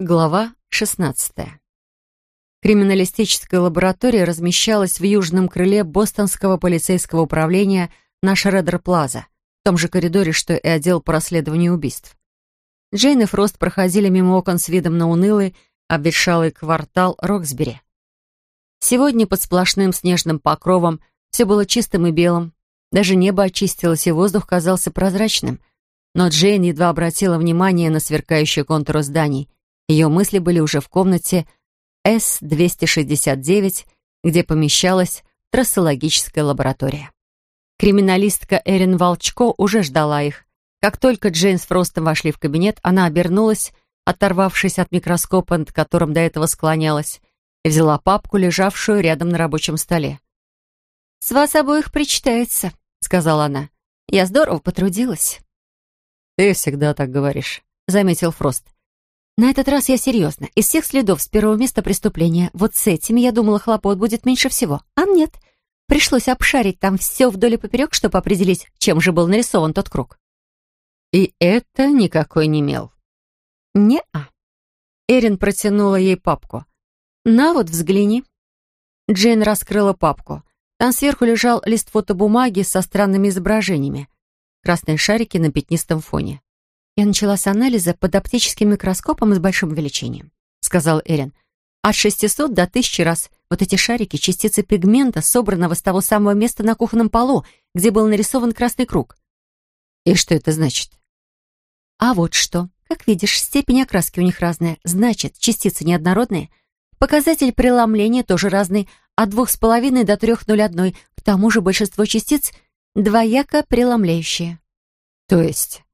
Глава 16. Криминалистическая лаборатория размещалась в южном крыле Бостонского полицейского управления на Шредер-Плаза, в том же коридоре, что и отдел по расследованию убийств. Джейн и Фрост проходили мимо окон с видом на унылый, обветшалый квартал Роксбери. Сегодня под сплошным снежным покровом все было чистым и белым, даже небо очистилось, и воздух казался прозрачным. Но Джейн едва обратила внимание на сверкающие контуры зданий — ее мысли были уже в комнате С-269, где помещалась трассологическая лаборатория. Криминалистка Эрин Волчко уже ждала их. Как только Джейн с Фростом вошли в кабинет, она обернулась, оторвавшись от микроскопа, над которым до этого склонялась, и взяла папку, лежавшую рядом на рабочем столе. «С вас обоих причитается», — сказала она. «Я здорово потрудилась». «Ты всегда так говоришь», — заметил Фрост. На этот раз я серьезно. Из всех следов с первого места преступления, вот с этими, я думала, хлопот будет меньше всего. А нет. Пришлось обшарить там все вдоль и поперек, чтобы определить, чем же был нарисован тот круг. И это никакой не мел. Не-а. Эрин протянула ей папку. «На вот, взгляни». Джейн раскрыла папку. Там сверху лежал лист фотобумаги со странными изображениями. Красные шарики на пятнистом фоне. «Я начала с анализа под оптическим микроскопом с большим увеличением», — сказал Эрин. «От 600 до 1000 раз. Вот эти шарики — частицы пигмента, собранного с того самого места на кухонном полу, где был нарисован красный круг». «И что это значит?» «А вот что. Как видишь, степень окраски у них разная. Значит, частицы неоднородные. Показатель преломления тоже разный, от 2,5 до 3,01. К тому же большинство частиц двояко преломляющие». «То есть?»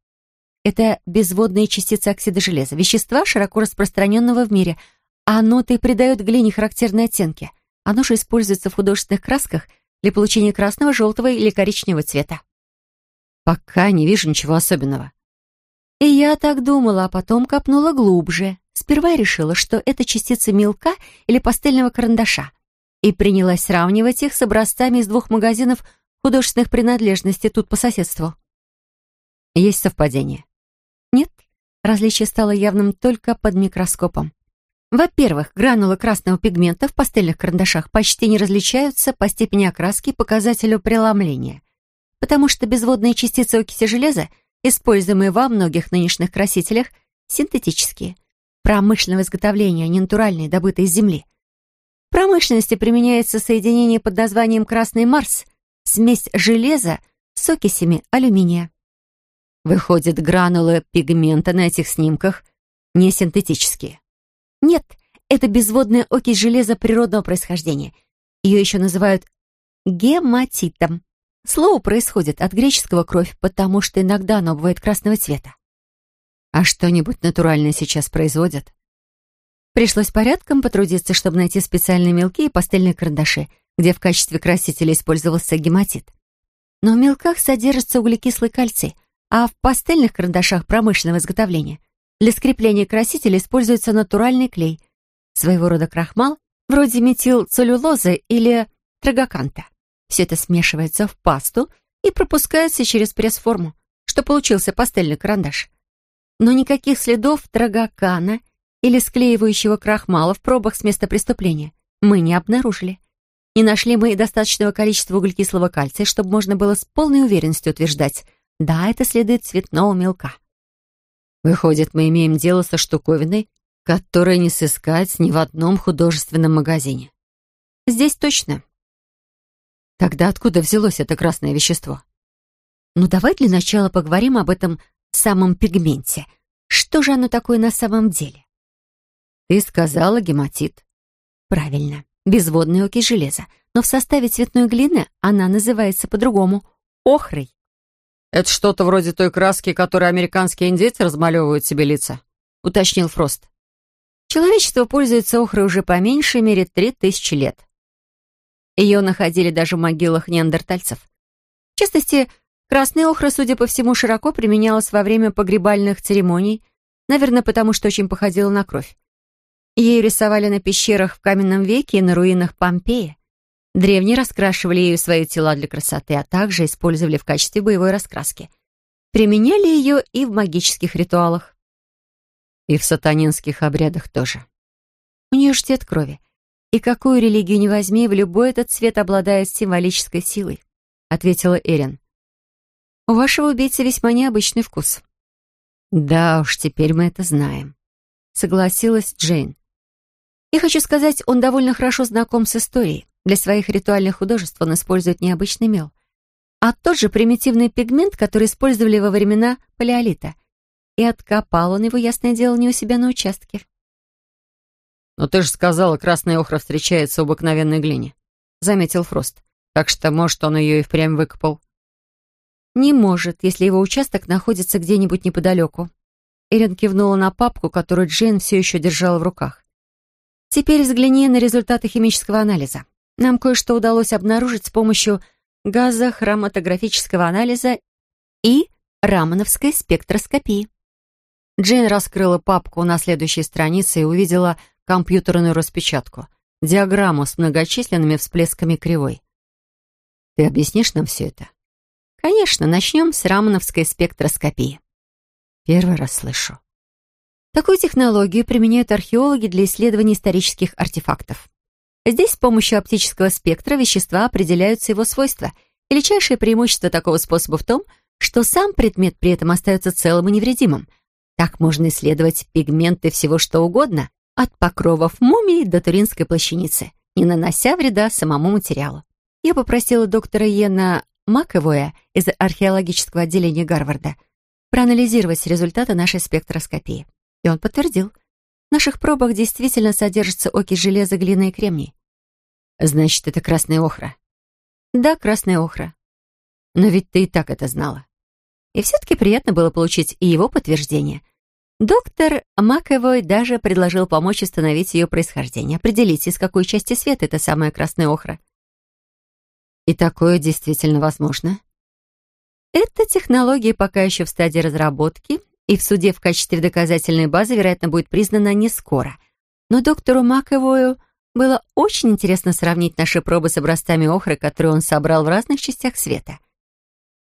Это безводные частицы оксида железа, вещества, широко распространенного в мире. Оно-то и придает глине характерные оттенки. Оно же используется в художественных красках для получения красного, желтого или коричневого цвета. Пока не вижу ничего особенного. И я так думала, а потом копнула глубже. Сперва я решила, что это частицы мелка или пастельного карандаша. И принялась сравнивать их с образцами из двух магазинов художественных принадлежностей тут по соседству. Есть совпадение. Различие стало явным только под микроскопом. Во-первых, гранулы красного пигмента в пастельных карандашах почти не различаются по степени окраски и показателю преломления, потому что безводные частицы окиси железа, используемые во многих нынешних красителях, синтетические, промышленного изготовления, а не натуральные, добытые из земли. В промышленности применяется соединение под названием «красный Марс», смесь железа с окисями алюминия. Выходит, гранулы пигмента на этих снимках не синтетические. Нет, это безводная окись железа природного происхождения. Ее еще называют гематитом. Слово происходит от греческого «кровь», потому что иногда оно бывает красного цвета. А что-нибудь натуральное сейчас производят? Пришлось порядком потрудиться, чтобы найти специальные мелки и пастельные карандаши, где в качестве красителя использовался гематит. Но в мелках содержится углекислый кальций, а в пастельных карандашах промышленного изготовления для скрепления красителя используется натуральный клей, своего рода крахмал, вроде метилцеллюлозы или трагоканта. Все это смешивается в пасту и пропускается через пресс-форму, что получился пастельный карандаш. Но никаких следов трагокана или склеивающего крахмала в пробах с места преступления мы не обнаружили. Не нашли мы и достаточного количества углекислого кальция, чтобы можно было с полной уверенностью утверждать, да, это следы цветного мелка. Выходит, мы имеем дело со штуковиной, которой не сыскать ни в одном художественном магазине. Здесь точно. Тогда откуда взялось это красное вещество? Ну, давай для начала поговорим об этом самом пигменте. Что же оно такое на самом деле? Ты сказала гематит. Правильно, безводный окись железа. Но в составе цветной глины она называется по-другому — охрой. «Это что-то вроде той краски, которой американские индейцы размалевывают себе лица», — уточнил Фрост. Человечество пользуется охрой уже по меньшей мере три тысячи лет. Ее находили даже в могилах неандертальцев. В частности, красная охра, судя по всему, широко применялась во время погребальных церемоний, наверное, потому что очень походила на кровь. Ею рисовали на пещерах в каменном веке и на руинах Помпеи. Древние раскрашивали ею свои тела для красоты, а также использовали в качестве боевой раскраски. Применяли ее и в магических ритуалах. И в сатанинских обрядах тоже. У нее ждет крови. И какую религию не возьми, в любой этот цвет обладает символической силой, ответила Эрин. У вашего убийцы весьма необычный вкус. Да уж, теперь мы это знаем, согласилась Джейн. Я хочу сказать, он довольно хорошо знаком с историей. Для своих ритуальных художеств он использует необычный мел. А тот же примитивный пигмент, который использовали во времена палеолита. И откопал он его, ясное дело, не у себя на участке. «Но ты же сказала, красная охра встречается в обыкновенной глине», — заметил Фрост. «Так что, может, он ее и впрямь выкопал». «Не может, если его участок находится где-нибудь неподалеку». Эрин кивнула на папку, которую Джейн все еще держала в руках. Теперь взгляни на результаты химического анализа. Нам кое-что удалось обнаружить с помощью газохроматографического анализа и рамановской спектроскопии. Джейн раскрыла папку на следующей странице и увидела компьютерную распечатку, диаграмму с многочисленными всплесками кривой. «Ты объяснишь нам все это?» «Конечно, начнем с рамановской спектроскопии». «Первый раз слышу». Такую технологию применяют археологи для исследования исторических артефактов. Здесь с помощью оптического спектра вещества определяются его свойства. Величайшее преимущество такого способа в том, что сам предмет при этом остается целым и невредимым. Так можно исследовать пигменты всего что угодно, от покровов мумии до туринской плащаницы, не нанося вреда самому материалу. Я попросила доктора Йена Маковоя из археологического отделения Гарварда проанализировать результаты нашей спектроскопии. И он подтвердил. В наших пробах действительно содержится окись железа, глины и кремний. Значит, это красная охра? Да, красная охра. Но ведь ты и так это знала. И все-таки приятно было получить и его подтверждение. Доктор Маковой даже предложил помочь установить ее происхождение, определить, из какой части света эта самая красная охра. И такое действительно возможно? Эта технология пока еще в стадии разработки, и в суде в качестве доказательной базы, вероятно, будет признана не скоро. Но доктору Маковою было очень интересно сравнить наши пробы с образцами охры, которые он собрал в разных частях света.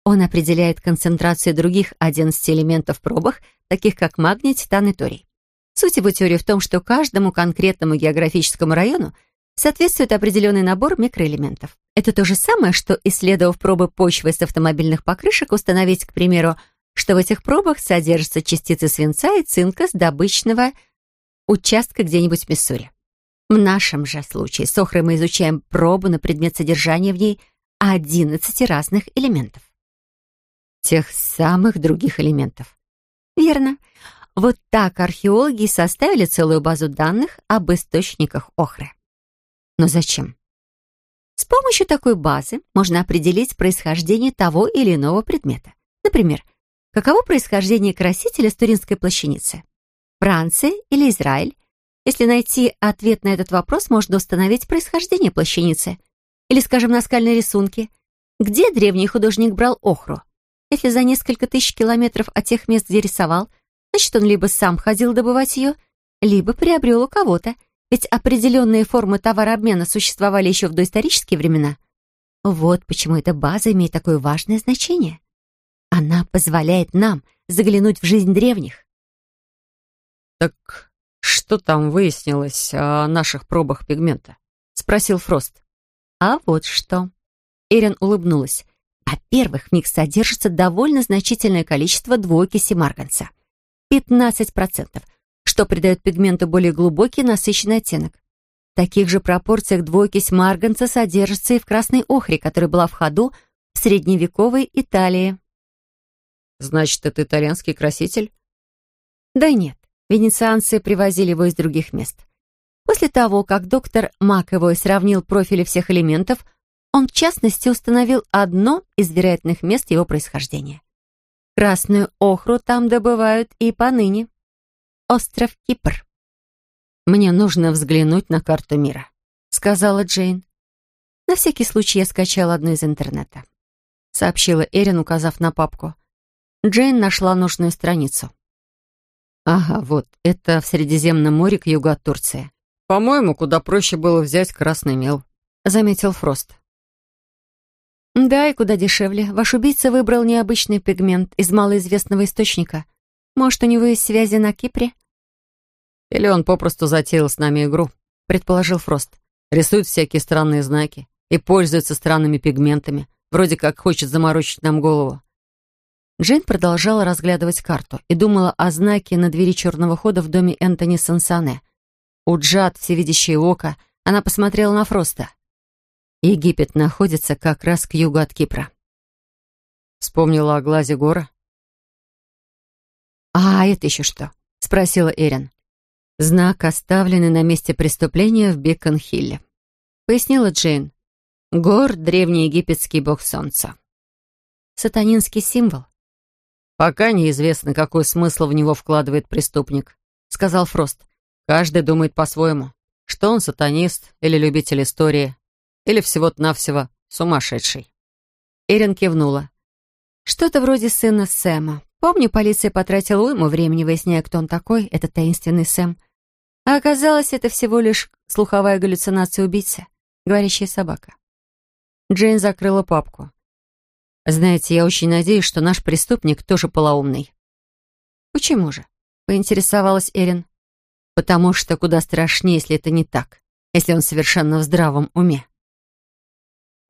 Он определяет концентрацию других 11 элементов в пробах, таких как магний, титан и торий. Суть его теории в том, что каждому конкретному географическому району соответствует определенный набор микроэлементов. Это то же самое, что, исследовав пробы почвы с автомобильных покрышек, установить, к примеру, что в этих пробах содержатся частицы свинца и цинка с добычного участка где-нибудь в Миссури. В нашем же случае с охрой мы изучаем пробу на предмет содержания в ней 11 разных элементов. Тех самых других элементов. Верно. Вот так археологи составили целую базу данных об источниках охры. Но зачем? С помощью такой базы можно определить происхождение того или иного предмета. Например, Каково происхождение красителя с Туринской плащаницы? Франция или Израиль? Если найти ответ на этот вопрос, можно установить происхождение плащаницы. Или, скажем, наскальные рисунки. Где древний художник брал охру? Если за несколько тысяч километров от тех мест, где рисовал, значит, он либо сам ходил добывать ее, либо приобрел у кого-то, ведь определенные формы товарообмена существовали еще в доисторические времена. Вот почему эта база имеет такое важное значение. Она позволяет нам заглянуть в жизнь древних. «Так что там выяснилось о наших пробах пигмента?» — спросил Фрост. «А вот что». Эрин улыбнулась. Во-первых, в них содержится довольно значительное количество двуокиси марганца. 15%, что придает пигменту более глубокий насыщенный оттенок. В таких же пропорциях двуокись марганца содержится и в красной охре, которая была в ходу в средневековой Италии. Значит, это итальянский краситель? Да нет, венецианцы привозили его из других мест. После того, как доктор Маковой сравнил профили всех элементов, он в частности установил одно из вероятных мест его происхождения. Красную охру там добывают и поныне. Остров Кипр. «Мне нужно взглянуть на карту мира», — сказала Джейн. «На всякий случай я скачала одну из интернета», — сообщила Эрин, указав на папку. Джейн нашла нужную страницу. «Ага, вот, это в Средиземном море к югу от Турции». «По-моему, куда проще было взять красный мел», — заметил Фрост. «Да, и куда дешевле. Ваш убийца выбрал необычный пигмент из малоизвестного источника. Может, у него есть связи на Кипре?» Или он попросту затеял с нами игру, предположил Фрост. Рисует всякие странные знаки и пользуется странными пигментами, вроде как хочет заморочить нам голову. Джейн продолжала разглядывать карту и думала о знаке на двери черного хода в доме Энтони Сансане. У Джад, всевидящее око, она посмотрела на Фроста. Египет находится как раз к югу от Кипра. Вспомнила о глазе гора. «А это еще что?» — спросила Эрин. «Знак, оставленный на месте преступления в Бекон-Хилле», — пояснила Джейн. «Гор — древний египетский бог солнца». «Сатанинский символ?» «Пока неизвестно, какой смысл в него вкладывает преступник», — сказал Фрост. «Каждый думает по-своему. Что он сатанист или любитель истории, или всего-то навсего сумасшедший». Эрин кивнула. «Что-то вроде сына Сэма. Помню, полиция потратила уйму времени, выясняя, кто он такой, этот таинственный Сэм. А оказалось, это всего лишь слуховая галлюцинация убийцы, говорящая собака. Джейн закрыла папку. «Знаете, я очень надеюсь, что наш преступник тоже полоумный». «Почему же?» — поинтересовалась Эрин. «Потому что куда страшнее, если это не так, если он совершенно в здравом уме».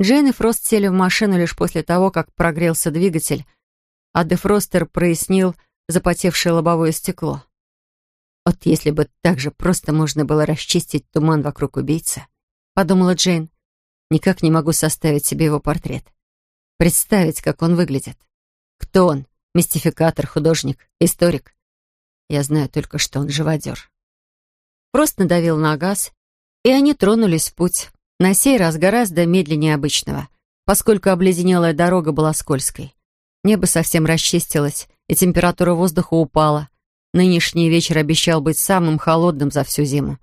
Джейн и Фрост сели в машину лишь после того, как прогрелся двигатель, а Дефростер прояснил запотевшее лобовое стекло. «Вот если бы так же просто можно было расчистить туман вокруг убийцы», — подумала Джейн. «Никак не могу составить себе его портрет. Представить, как он выглядит. Кто он? Мистификатор, художник, историк? Я знаю только, что он живодер». Просто надавил на газ, и они тронулись в путь. На сей раз гораздо медленнее обычного, поскольку обледенелая дорога была скользкой. Небо совсем расчистилось, и температура воздуха упала. Нынешний вечер обещал быть самым холодным за всю зиму.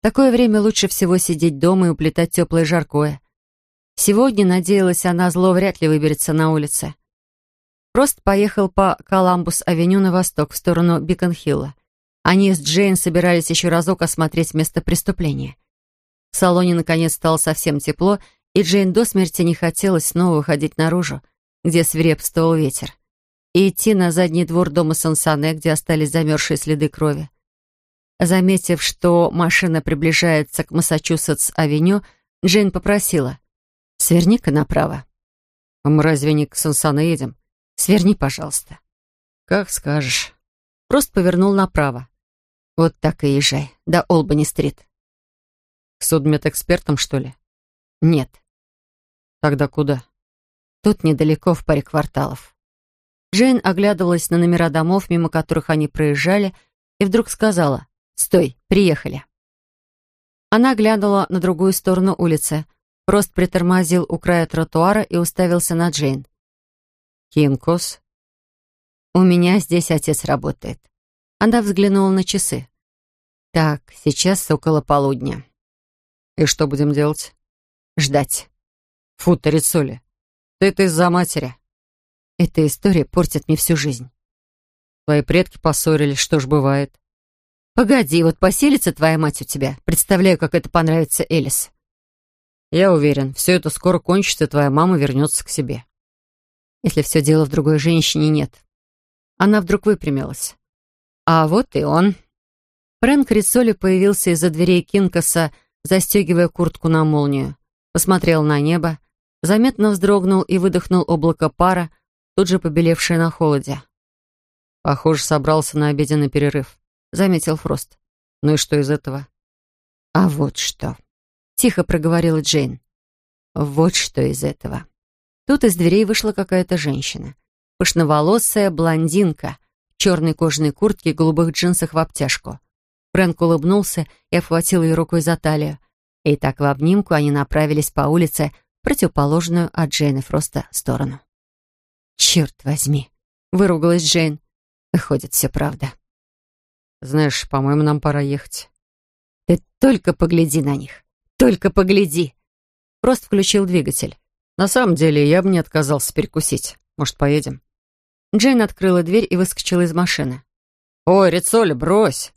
В такое время лучше всего сидеть дома и уплетать теплое жаркое. Сегодня, надеялась она, зло вряд ли выберется на улице. Просто поехал по Коламбус-авеню на восток, в сторону Бикон-Хилла. Они с Джейн собирались еще разок осмотреть место преступления. В салоне, наконец, стало совсем тепло, и Джейн до смерти не хотелось снова выходить наружу, где свирепствовал ветер, и идти на задний двор дома Сансане, где остались замерзшие следы крови. Заметив, что машина приближается к Массачусетс-авеню, Джейн попросила «Сверни-ка направо». «Мы разве не к Сансане едем?» «Сверни, пожалуйста». «Как скажешь». Просто повернул направо. «Вот так и езжай, до Олбани-стрит». «К судмедэкспертам, что ли?» «Нет». «Тогда куда?» Тут недалеко, в паре кварталов. Джейн оглядывалась на номера домов, мимо которых они проезжали, и вдруг сказала «Стой, приехали». Она глянула на другую сторону улицы. Прост притормозил у края тротуара и уставился на Джейн. «Кинкос?» «У меня здесь отец работает». Она взглянула на часы. «Так, сейчас около полудня». «И что будем делать?» «Ждать». «Фу, Тарицоли, ты это из-за матери. Эта история портит мне всю жизнь. Твои предки поссорились, что ж бывает. Погоди, вот поселится твоя мать у тебя. Представляю, как это понравится Элис. Я уверен, все это скоро кончится, и твоя мама вернется к себе. Если все дело в другой женщине, нет. Она вдруг выпрямилась. А вот и он. Фрэнк Рицоли появился из-за дверей Кинкаса, застегивая куртку на молнию. Посмотрел на небо, заметно вздрогнул и выдохнул облако пара, тут же побелевшее на холоде. «Похоже, собрался на обеденный перерыв», — заметил Фрост. «Ну и что из этого?» «А вот что», — тихо проговорила Джейн. «Вот что из этого». Тут из дверей вышла какая-то женщина. Пышноволосая блондинка в черной кожаной куртке и голубых джинсах в обтяжку. Фрэнк улыбнулся и обхватил ее рукой за талию. И так в обнимку они направились по улице, противоположную от Джейна Фроста сторону. «Черт возьми!» — выругалась Джейн. «Выходит, все правда». «Знаешь, по-моему, нам пора ехать». «Ты только погляди на них! Только погляди!» Фрост включил двигатель. «На самом деле, я бы не отказался перекусить. Может, поедем?» Джейн открыла дверь и выскочила из машины. «Ой, Рицоли, брось!»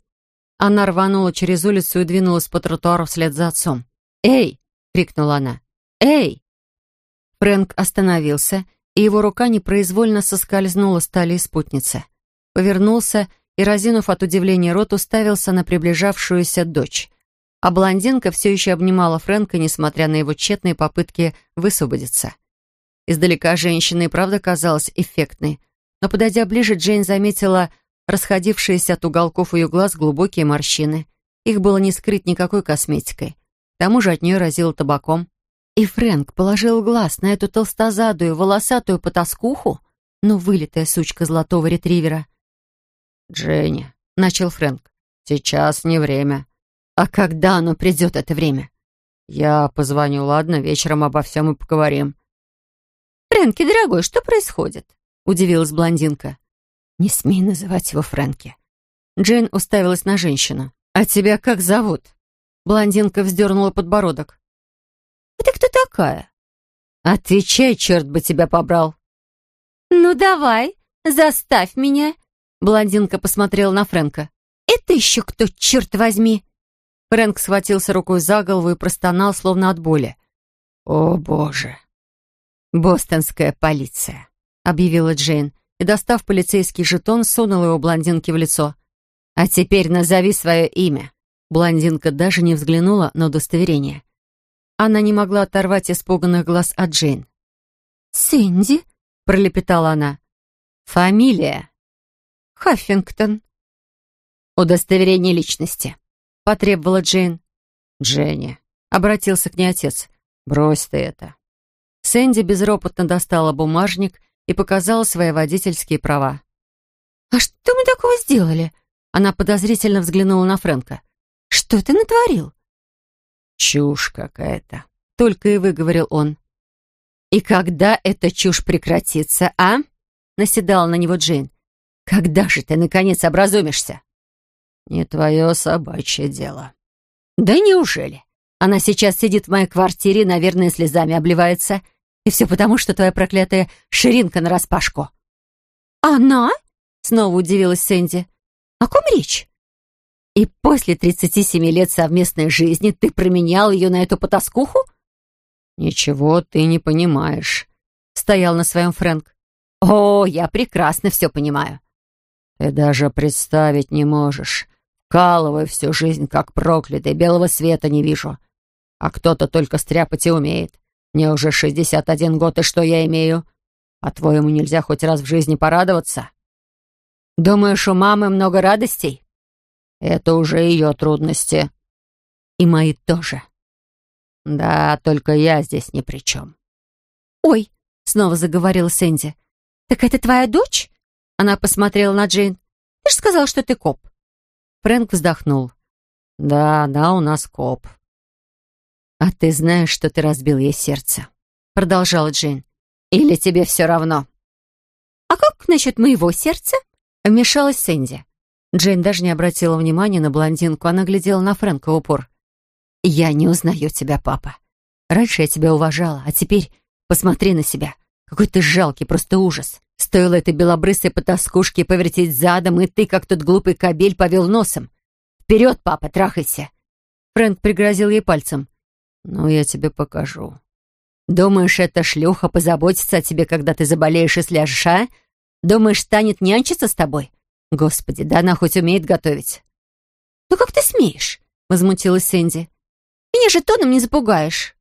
Она рванула через улицу и двинулась по тротуару вслед за отцом. «Эй!» — крикнула она. «Эй!» Фрэнк остановился, и его рука непроизвольно соскользнула с талии спутницы. Повернулся и, разинув от удивления рот, уставился на приближавшуюся дочь. А блондинка все еще обнимала Фрэнка, несмотря на его тщетные попытки высвободиться. Издалека женщина и правда казалась эффектной, но, подойдя ближе, Джейн заметила расходившиеся от уголков ее глаз глубокие морщины. Их было не скрыть никакой косметикой. К тому же от нее разило табаком. И Фрэнк положил глаз на эту толстозадую, волосатую потаскуху, ну, вылитая сучка золотого ретривера. «Дженни», — начал Фрэнк, — «сейчас не время». «А когда оно придет, это время?» «Я позвоню, ладно, вечером обо всем и поговорим». «Фрэнки, дорогой, что происходит?» — удивилась блондинка. «Не смей называть его Фрэнки». Джейн уставилась на женщину. «А тебя как зовут?» Блондинка вздернула подбородок. «Это кто такая?» «Отвечай, черт бы тебя побрал!» «Ну давай, заставь меня!» Блондинка посмотрела на Фрэнка. «Это еще кто, черт возьми?» Фрэнк схватился рукой за голову и простонал, словно от боли. «О, боже!» «Бостонская полиция», — объявила Джейн, и, достав полицейский жетон, сунула его блондинке в лицо. «А теперь назови свое имя». Блондинка даже не взглянула на удостоверение. Она не могла оторвать испуганных глаз от Джейн. «Сэнди?» — пролепетала она. «Фамилия?» «Хаффингтон». «Удостоверение личности», — потребовала Джейн. «Дженни», — обратился к ней отец. «Брось ты это». Сэнди безропотно достала бумажник и показала свои водительские права. «А что мы такого сделали?» Она подозрительно взглянула на Фрэнка. «Что ты натворил?» «Чушь какая-то», — только и выговорил он. «И когда эта чушь прекратится, а?» — наседала на него Джейн. «Когда же ты, наконец, образумишься?» «Не твое собачье дело». «Да неужели? Она сейчас сидит в моей квартире, наверное, слезами обливается. И все потому, что твоя проклятая ширинка нараспашку». «Она?» — снова удивилась Сэнди. «О ком речь?» «И после 37 лет совместной жизни ты променял ее на эту потаскуху?» «Ничего ты не понимаешь», — стоял на своем Фрэнк. «О, я прекрасно все понимаю». «Ты даже представить не можешь. Вкалываю всю жизнь, как проклятый, белого света не вижу. А кто-то только стряпать и умеет. Мне уже шестьдесят один год, и что я имею? По-твоему, нельзя хоть раз в жизни порадоваться? Думаешь, у мамы много радостей? Это уже ее трудности. И мои тоже. Да, только я здесь ни при чем. Ой, снова заговорила Сэнди. Так это твоя дочь? Она посмотрела на Джейн. Ты же сказал, что ты коп. Фрэнк вздохнул. Да, да, у нас коп. «А ты знаешь, что ты разбил ей сердце?» Продолжала Джейн. «Или тебе все равно?» «А как насчет моего сердца?» Вмешалась Сэнди. Джейн даже не обратила внимания на блондинку, она глядела на Фрэнка в упор. «Я не узнаю тебя, папа. Раньше я тебя уважала, а теперь посмотри на себя. Какой ты жалкий, просто ужас. Стоило этой белобрысой потаскушке повертеть задом, и ты, как тот глупый кобель, повел носом. Вперед, папа, трахайся!» Фрэнк пригрозил ей пальцем. «Ну, я тебе покажу». «Думаешь, эта шлюха позаботится о тебе, когда ты заболеешь и сляжешь, а? Думаешь, станет нянчиться с тобой? Господи, да она хоть умеет готовить». «Ну как ты смеешь?» — возмутилась Сэнди. «Меня же тоном не запугаешь».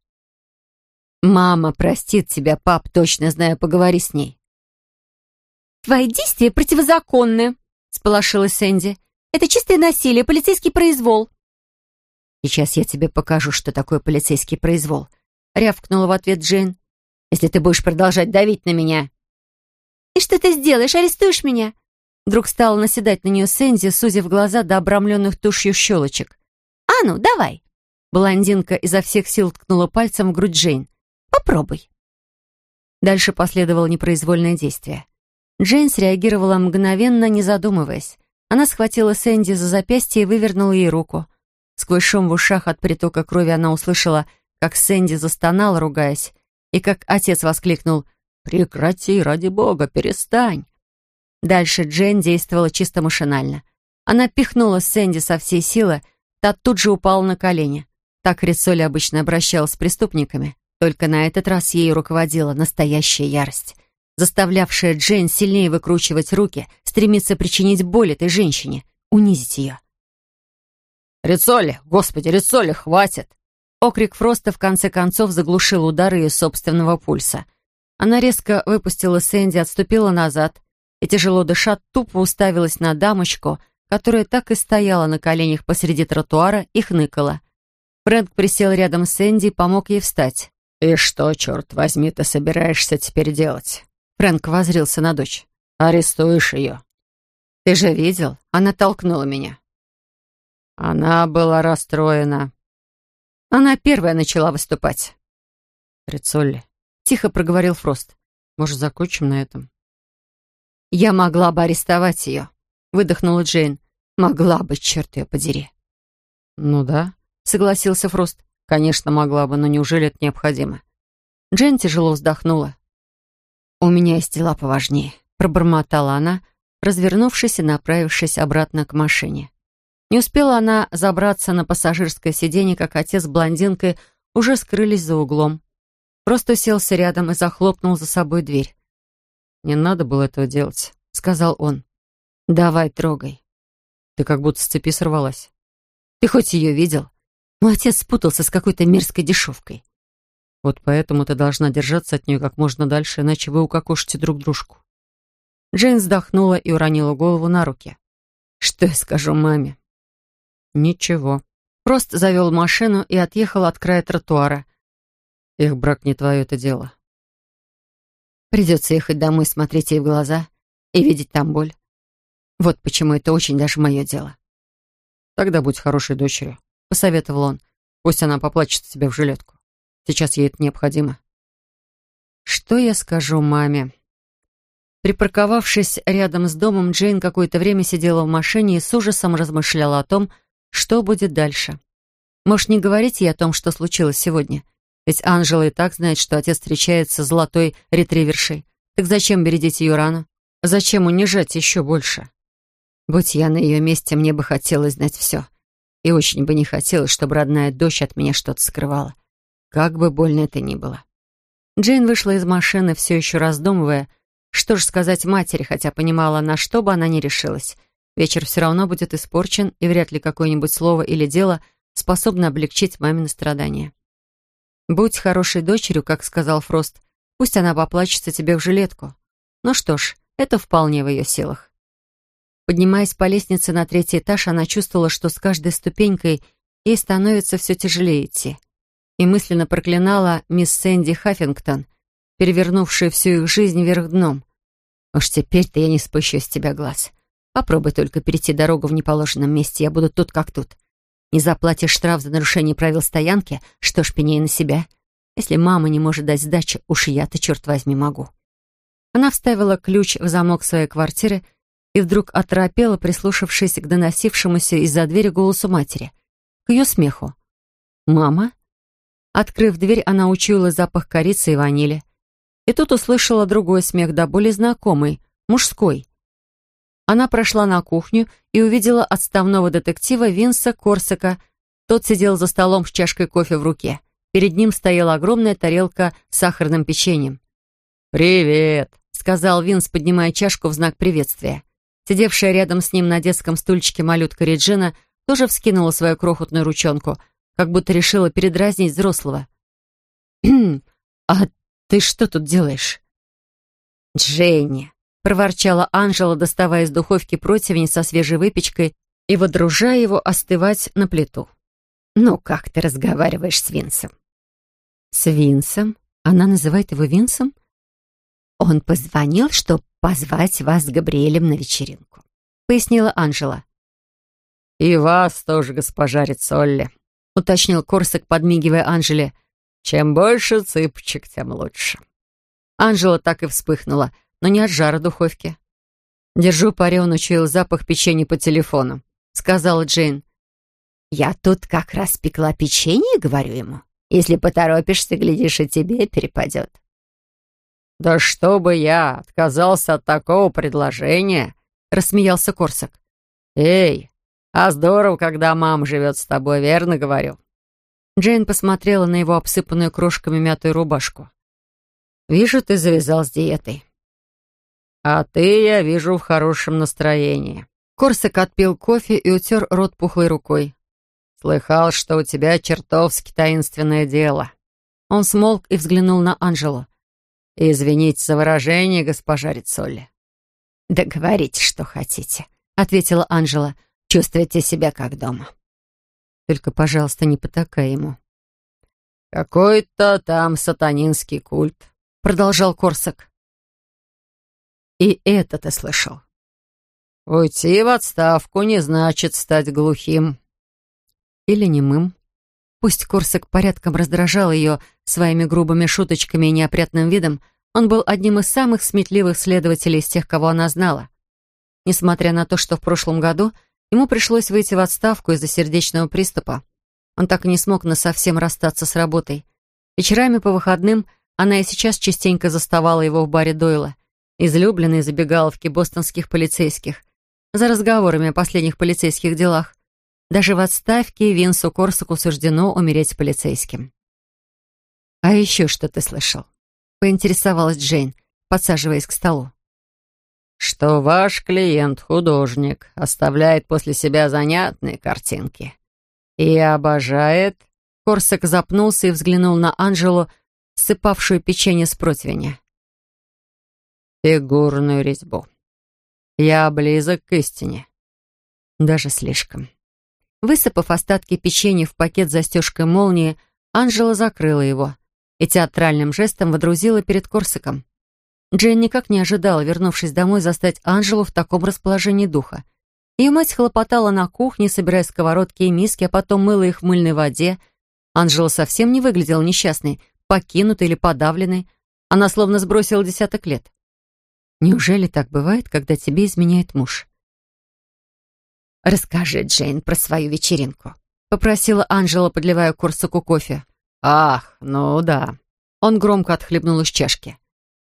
«Мама простит тебя, пап, точно знаю, поговори с ней». «Твои действия противозаконны», — сполошилась Сэнди. «Это чистое насилие, полицейский произвол». «Сейчас я тебе покажу, что такое полицейский произвол», — рявкнула в ответ Джейн. «Если ты будешь продолжать давить на меня». «И что ты сделаешь? Арестуешь меня?» Вдруг стала наседать на нее Сэнди, сузив глаза до обрамленных тушью щелочек. «А ну, давай!» Блондинка изо всех сил ткнула пальцем в грудь Джейн. «Попробуй». Дальше последовало непроизвольное действие. Джейн среагировала мгновенно, не задумываясь. Она схватила Сэнди за запястье и вывернула ей руку. Сквозь шум в ушах от притока крови она услышала, как Сэнди застонала, ругаясь, и как отец воскликнул «Прекрати, ради бога, перестань!». Дальше Джейн действовала чисто машинально. Она пихнула Сэнди со всей силы, та тут же упала на колени. Так Рицоли обычно обращалась с преступниками, только на этот раз ей руководила настоящая ярость. Заставлявшая Джейн сильнее выкручивать руки, стремиться причинить боль этой женщине, унизить ее. «Рицолли! Господи, Рицолли, хватит!» Окрик Фроста в конце концов заглушил удар ее собственного пульса. Она резко выпустила Сэнди, отступила назад и, тяжело дыша, тупо уставилась на дамочку, которая так и стояла на коленях посреди тротуара и хныкала. Фрэнк присел рядом с Сэнди и помог ей встать. «И что, черт возьми, ты собираешься теперь делать?» Фрэнк возрился на дочь. «Арестуешь ее». «Ты же видел? Она толкнула меня». Она была расстроена. Она первая начала выступать. «Рицолли», — тихо проговорил Фрост. «Может, закончим на этом?» «Я могла бы арестовать ее», — выдохнула Джейн. «Могла бы, черт ее подери». «Ну да», — согласился Фрост. «Конечно, могла бы, но неужели это необходимо?» Джейн тяжело вздохнула. «У меня есть дела поважнее», — пробормотала она, развернувшись и направившись обратно к машине. Не успела она забраться на пассажирское сиденье, как отец с блондинкой уже скрылись за углом. Просто селся рядом и захлопнул за собой дверь. «Не надо было этого делать», — сказал он. «Давай, трогай». «Ты как будто с цепи сорвалась». «Ты хоть ее видел? Мой отец спутался с какой-то мерзкой дешевкой». Вот поэтому ты должна держаться от нее как можно дальше, иначе вы укокошите друг дружку. Джейн вздохнула и уронила голову на руки. «Что я скажу маме?» «Ничего». Просто завел машину и отъехал от края тротуара. «Их брак не твое это дело». Придется ехать домой, смотреть ей в глаза и видеть там боль. Вот почему это очень даже мое дело. «Тогда будь хорошей дочерью», — посоветовал он. «Пусть она поплачет тебе в жилетку». Сейчас ей это необходимо. Что я скажу маме? Припарковавшись рядом с домом, Джейн какое-то время сидела в машине и с ужасом размышляла о том, что будет дальше. Может, не говорить ей о том, что случилось сегодня? Ведь Анжела и так знает, что отец встречается с золотой ретривершей. Так зачем бередить ее рану? Зачем унижать еще больше? Будь я на ее месте, мне бы хотелось знать все. И очень бы не хотелось, чтобы родная дочь от меня что-то скрывала. Как бы больно это ни было. Джейн вышла из машины, все еще раздумывая, что же сказать матери, хотя понимала, на что бы она ни решилась. Вечер все равно будет испорчен, и вряд ли какое-нибудь слово или дело способно облегчить мамины страдания. «Будь хорошей дочерью», как сказал Фрост, «пусть она поплачется тебе в жилетку». Ну что ж, это вполне в ее силах. Поднимаясь по лестнице на третий этаж, она чувствовала, что с каждой ступенькой ей становится все тяжелее идти и мысленно проклинала мисс Сэнди Хаффингтон, перевернувшую всю их жизнь вверх дном. «Уж теперь-то я не спущу с тебя глаз. Попробуй только перейти дорогу в неположенном месте, я буду тут как тут. Не заплатишь штраф за нарушение правил стоянки, что ж, пеней на себя. Если мама не может дать сдачи, уж я-то, черт возьми, могу». Она вставила ключ в замок своей квартиры и вдруг оторопела, прислушавшись к доносившемуся из-за двери голосу матери. К ее смеху. «Мама?» Открыв дверь, она учуяла запах корицы и ванили. И тут услышала другой смех, да более знакомый, мужской. Она прошла на кухню и увидела отставного детектива Винса Корсака. Тот сидел за столом с чашкой кофе в руке. Перед ним стояла огромная тарелка с сахарным печеньем. «Привет», — сказал Винс, поднимая чашку в знак приветствия. Сидевшая рядом с ним на детском стульчике малютка Реджина тоже вскинула свою крохотную ручонку — как будто решила передразнить взрослого. «А ты что тут делаешь?» «Дженни», — проворчала Анжела, доставая из духовки противень со свежей выпечкой и водружая его остывать на плиту. «Ну, как ты разговариваешь с Винсом?» «С Винсом? Она называет его Винсом?» «Он позвонил, чтобы позвать вас с Габриэлем на вечеринку», — пояснила Анжела. «И вас тоже, госпожа Рицолли», уточнил Корсак, подмигивая Анжеле. «Чем больше цыпочек, тем лучше». Анжела так и вспыхнула, но не от жара духовки. «Держу пари, он учуял запах печенья по телефону», — сказала Джейн. «Я тут как раз пекла печенье, говорю ему. Если поторопишься, глядишь, и тебе перепадет». «Да чтобы я отказался от такого предложения!» — рассмеялся Корсак. «Эй, а здорово, когда мама живет с тобой, верно говорю?» Джейн посмотрела на его обсыпанную крошками мятую рубашку. «Вижу, ты завязал с диетой. «А ты, я вижу, в хорошем настроении». Корсак отпил кофе и утер рот пухлой рукой. «Слыхал, что у тебя чертовски таинственное дело». Он смолк и взглянул на Анжелу. «Извините за выражение, госпожа Рицолли». «Да говорите, что хотите», — ответила Анжела. «Чувствуйте себя как дома». «Только, пожалуйста, не потакай ему». «Какой-то там сатанинский культ», — продолжал Корсак. «И это ты слышал?» «Уйти в отставку не значит стать глухим». «Или немым». Пусть Корсак порядком раздражал ее своими грубыми шуточками и неопрятным видом, он был одним из самых сметливых следователей из тех, кого она знала. Несмотря на то, что в прошлом году ему пришлось выйти в отставку из-за сердечного приступа, он так и не смог насовсем расстаться с работой. Вечерами по выходным она и сейчас частенько заставала его в баре Дойла, излюбленной забегаловки бостонских полицейских, за разговорами о последних полицейских делах. Даже в отставке Винсу Корсаку суждено умереть полицейским. «А еще что ты слышал?» — поинтересовалась Джейн, подсаживаясь к столу. «Что ваш клиент, художник, оставляет после себя занятные картинки и обожает...» Корсак запнулся и взглянул на Анжелу, сыпавшую печенье с противня. «Фигурную резьбу. Я близок к истине». Даже слишком. Высыпав остатки печенья в пакет застежкой молнии, Анжела закрыла его и театральным жестом водрузила перед Корсаком. Джейн никак не ожидала, вернувшись домой, застать Анжелу в таком расположении духа. Ее мать хлопотала на кухне, собирая сковородки и миски, а потом мыла их в мыльной воде. Анжела совсем не выглядела несчастной, покинутой или подавленной. Она словно сбросила десяток лет. Неужели так бывает, когда тебе изменяет муж? «Расскажи, Джейн, про свою вечеринку», — попросила Анжела, подливая Корсаку кофе. «Ах, ну да». Он громко отхлебнул из чашки.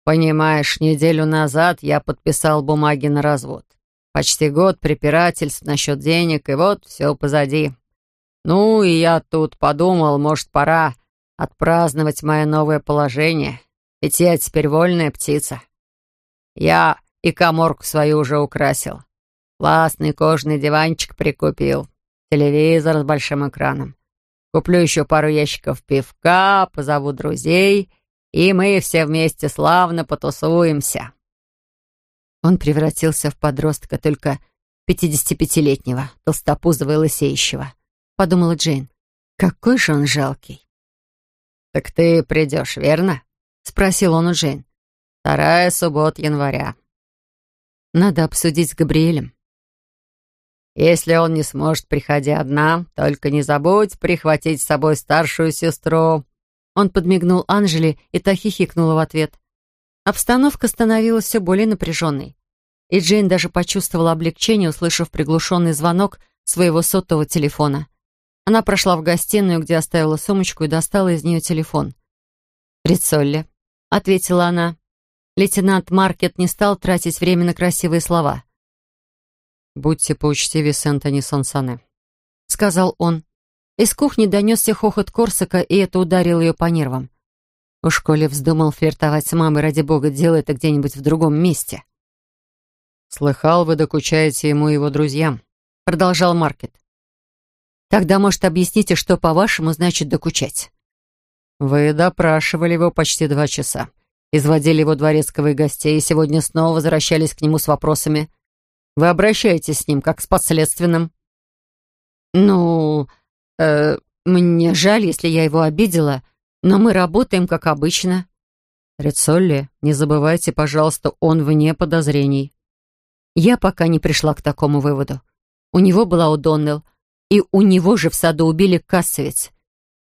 «Понимаешь, неделю назад я подписал бумаги на развод. Почти год препирательств насчет денег, и вот все позади. Ну, и я тут подумал, может, пора отпраздновать мое новое положение, ведь я теперь вольная птица. Я и коморку свою уже украсил. Классный кожаный диванчик прикупил, телевизор с большим экраном. Куплю еще пару ящиков пивка, позову друзей, и мы все вместе славно потусуемся. Он превратился в подростка только 55-летнего, толстопузого и лысеющего. Подумала Джейн. Какой же он жалкий. «Так ты придешь, верно?» Спросил он у Джейн. «Вторая суббота января». Надо обсудить с Габриэлем. «Если он не сможет, приходи одна. Только не забудь прихватить с собой старшую сестру». Он подмигнул Анжели, и та хихикнула в ответ. Обстановка становилась все более напряженной. И Джейн даже почувствовала облегчение, услышав приглушенный звонок своего сотового телефона. Она прошла в гостиную, где оставила сумочку и достала из нее телефон. «Рицолли», — ответила она. Лейтенант Маркет не стал тратить время на красивые слова. «Будьте поучтивее с Энтони Сонсане», — сказал он. Из кухни донесся хохот Корсака, и это ударило ее по нервам. Уж коли вздумал флиртовать с мамой, ради бога, делай это где-нибудь в другом месте. «Слыхал, вы докучаете ему и его друзьям», — продолжал Маркет. «Тогда, может, объясните, что, по-вашему, значит докучать?» «Вы допрашивали его почти два часа, изводили его дворецкого и гостей, и сегодня снова возвращались к нему с вопросами. Вы обращаетесь с ним, как с подследственным?» «Ну, э, мне жаль, если я его обидела», но мы работаем, как обычно. Рицолли, не забывайте, пожалуйста, он вне подозрений. Я пока не пришла к такому выводу. У него была Удоннелл, и у него же в саду убили кассовец.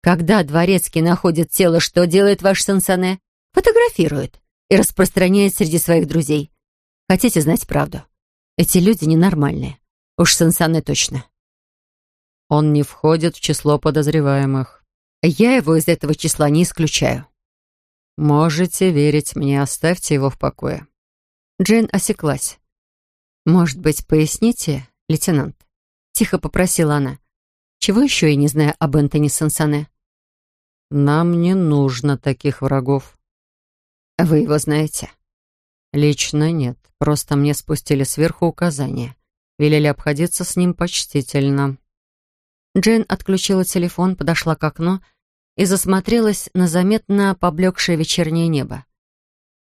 Когда дворецкий находит тело, что делает ваш Сансане? Фотографирует и распространяет среди своих друзей. Хотите знать правду? Эти люди ненормальные. Уж Сансане точно. Он не входит в число подозреваемых. Я его из этого числа не исключаю. Можете верить мне, оставьте его в покое. Джейн осеклась. «Может быть, поясните, лейтенант?» Тихо попросила она. «Чего еще я не знаю об Энтони Сансане?» «Нам не нужно таких врагов». «Вы его знаете?» Лично нет. Просто мне спустили сверху указания. Велели обходиться с ним почтительно. Джейн отключила телефон, подошла к окну и засмотрелась на заметно поблекшее вечернее небо.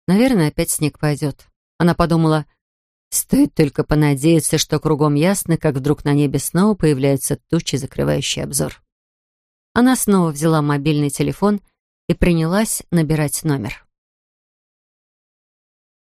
Наверное, опять снег пойдет. Она подумала, стоит только понадеяться, что кругом ясно, как вдруг на небе снова появляются тучи, закрывающие обзор. Она снова взяла мобильный телефон и принялась набирать номер.